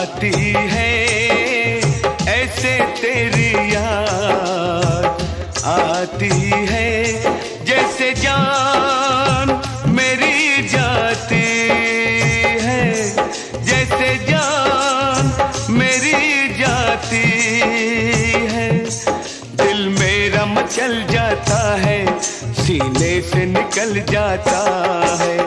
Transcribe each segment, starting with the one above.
आती है, ऐसे तेरी याद आती है। जैसे जान मेरी जाती है, जैसे जान मेरी जाती है। दिल मेरा मचल जाता है, सीने से निकल जाता है।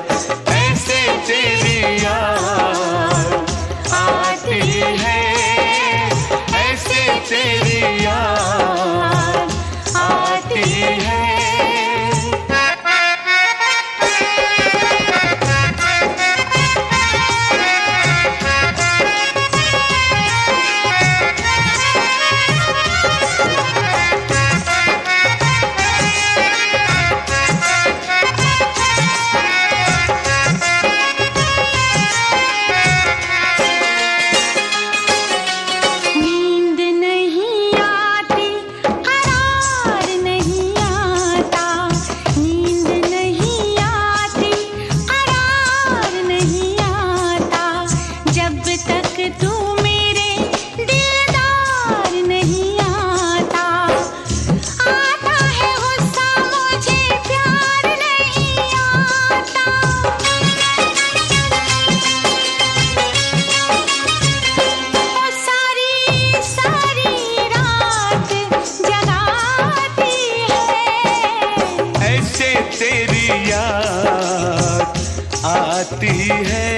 आती है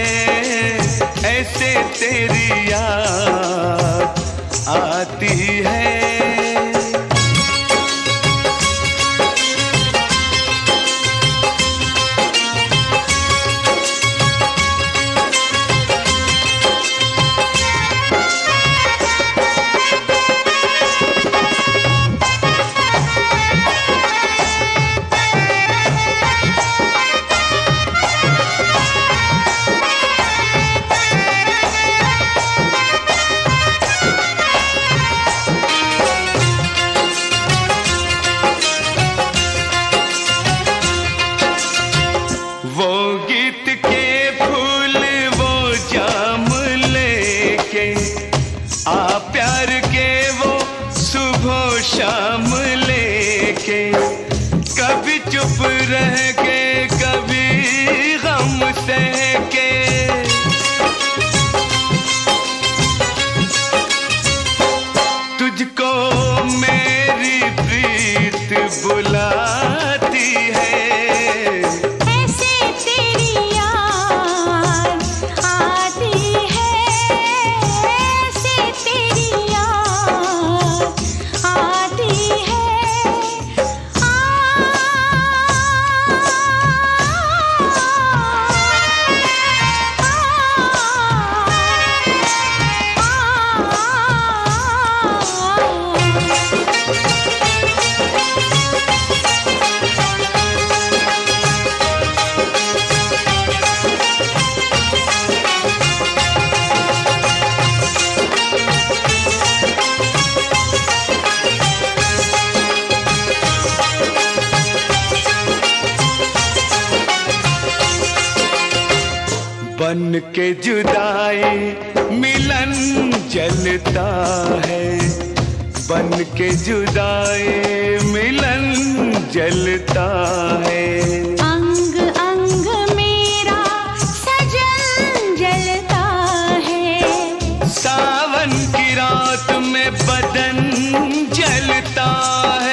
ऐसे तेरी याद आती है। बन के जुदाई मिलन जलता है। बन के जुदाई मिलन जलता है। अंग अंग मेरा सजन जलता है। सावन की रात में बदन जलता है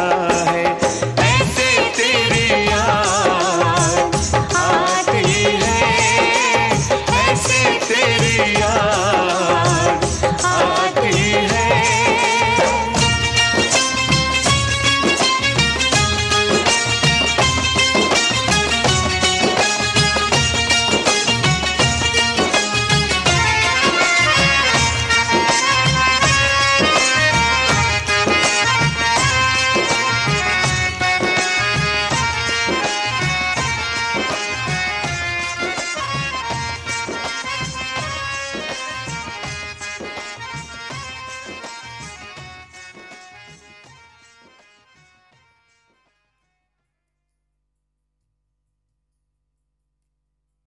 है